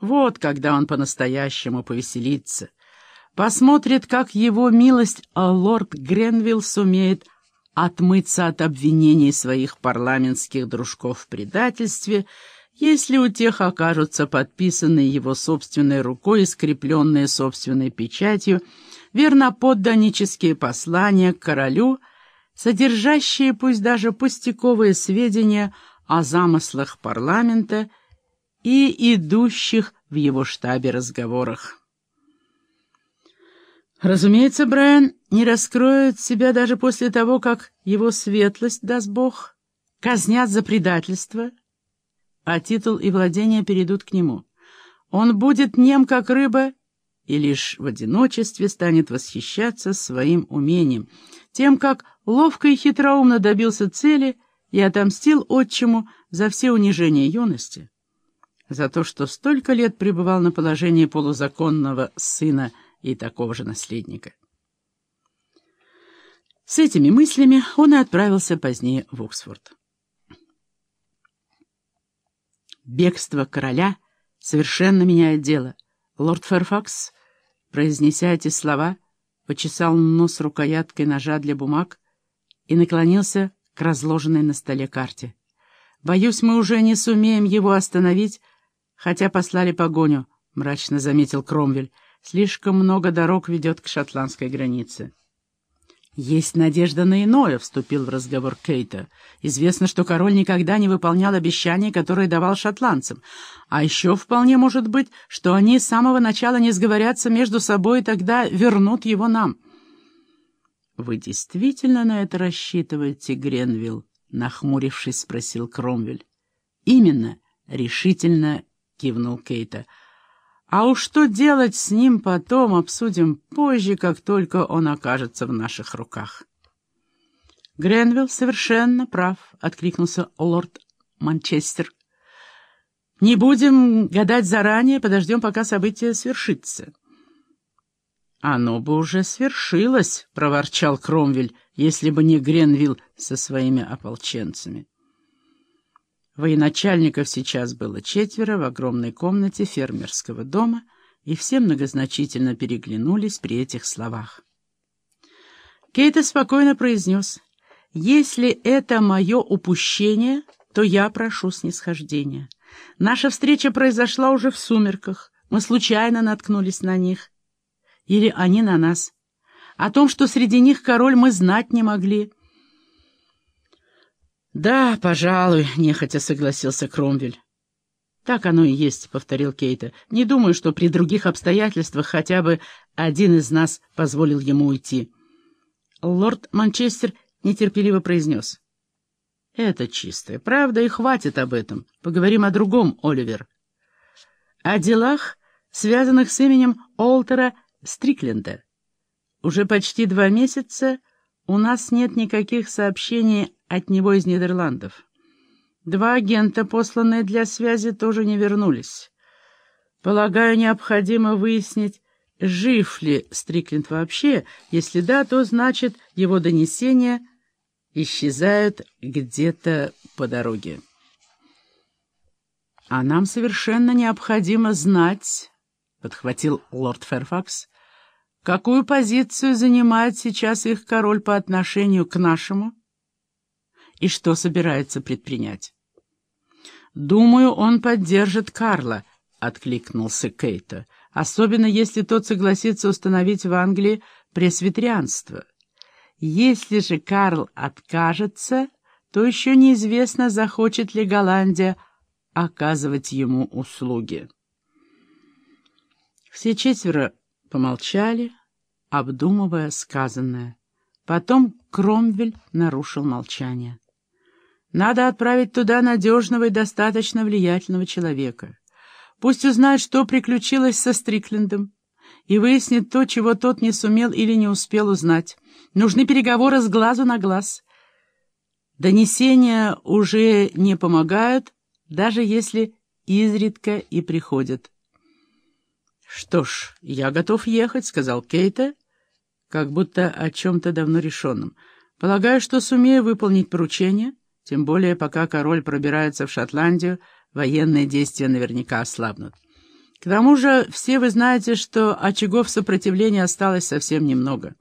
Вот когда он по-настоящему повеселится. Посмотрит, как его милость а лорд Гренвилл сумеет отмыться от обвинений своих парламентских дружков в предательстве, если у тех окажутся подписанные его собственной рукой и скрепленные собственной печатью верноподданнические послания к королю, содержащие пусть даже пустяковые сведения о замыслах парламента и идущих в его штабе разговорах. Разумеется, Брайан не раскроет себя даже после того, как его светлость, даст Бог, казнят за предательство, а титул и владения перейдут к нему. Он будет нем, как рыба, и лишь в одиночестве станет восхищаться своим умением, тем, как ловко и хитроумно добился цели и отомстил отчиму за все унижения юности, за то, что столько лет пребывал на положении полузаконного сына и такого же наследника. С этими мыслями он и отправился позднее в Оксфорд. Бегство короля совершенно меняет дело. Лорд Ферфакс, произнеся эти слова, почесал нос рукояткой ножа для бумаг и наклонился к разложенной на столе карте. «Боюсь, мы уже не сумеем его остановить, хотя послали погоню», — мрачно заметил Кромвель. Слишком много дорог ведет к шотландской границе. «Есть надежда на иное», — вступил в разговор Кейта. «Известно, что король никогда не выполнял обещания, которые давал шотландцам. А еще вполне может быть, что они с самого начала не сговорятся между собой и тогда вернут его нам». «Вы действительно на это рассчитываете, Гренвилл?» — нахмурившись, спросил Кромвель. «Именно», — решительно кивнул Кейта. А уж что делать с ним потом, обсудим позже, как только он окажется в наших руках. Гренвилл совершенно прав, — откликнулся лорд Манчестер. Не будем гадать заранее, подождем, пока событие свершится. «Оно бы уже свершилось», — проворчал Кромвель, «если бы не Гренвилл со своими ополченцами». Военачальников сейчас было четверо в огромной комнате фермерского дома, и все многозначительно переглянулись при этих словах. Кейта спокойно произнес, «Если это мое упущение, то я прошу снисхождения. Наша встреча произошла уже в сумерках, мы случайно наткнулись на них. Или они на нас. О том, что среди них король, мы знать не могли». «Да, пожалуй», — нехотя согласился Кромвель. «Так оно и есть», — повторил Кейта. «Не думаю, что при других обстоятельствах хотя бы один из нас позволил ему уйти». Лорд Манчестер нетерпеливо произнес. «Это чистая правда, и хватит об этом. Поговорим о другом, Оливер. О делах, связанных с именем Олтера Стрикленда. Уже почти два месяца у нас нет никаких сообщений от него из Нидерландов. Два агента, посланные для связи, тоже не вернулись. Полагаю, необходимо выяснить, жив ли Стрикленд вообще. Если да, то значит, его донесения исчезают где-то по дороге. «А нам совершенно необходимо знать», — подхватил лорд Ферфакс, «какую позицию занимает сейчас их король по отношению к нашему?» И что собирается предпринять. «Думаю, он поддержит Карла», — откликнулся Кейта, «особенно если тот согласится установить в Англии пресвитерианство. Если же Карл откажется, то еще неизвестно, захочет ли Голландия оказывать ему услуги». Все четверо помолчали, обдумывая сказанное. Потом Кромвель нарушил молчание. Надо отправить туда надежного и достаточно влиятельного человека. Пусть узнает, что приключилось со Стриклендом, и выяснит то, чего тот не сумел или не успел узнать. Нужны переговоры с глазу на глаз. Донесения уже не помогают, даже если изредка и приходят. «Что ж, я готов ехать», — сказал Кейта, как будто о чем-то давно решенном. «Полагаю, что сумею выполнить поручение». Тем более, пока король пробирается в Шотландию, военные действия наверняка ослабнут. К тому же все вы знаете, что очагов сопротивления осталось совсем немного.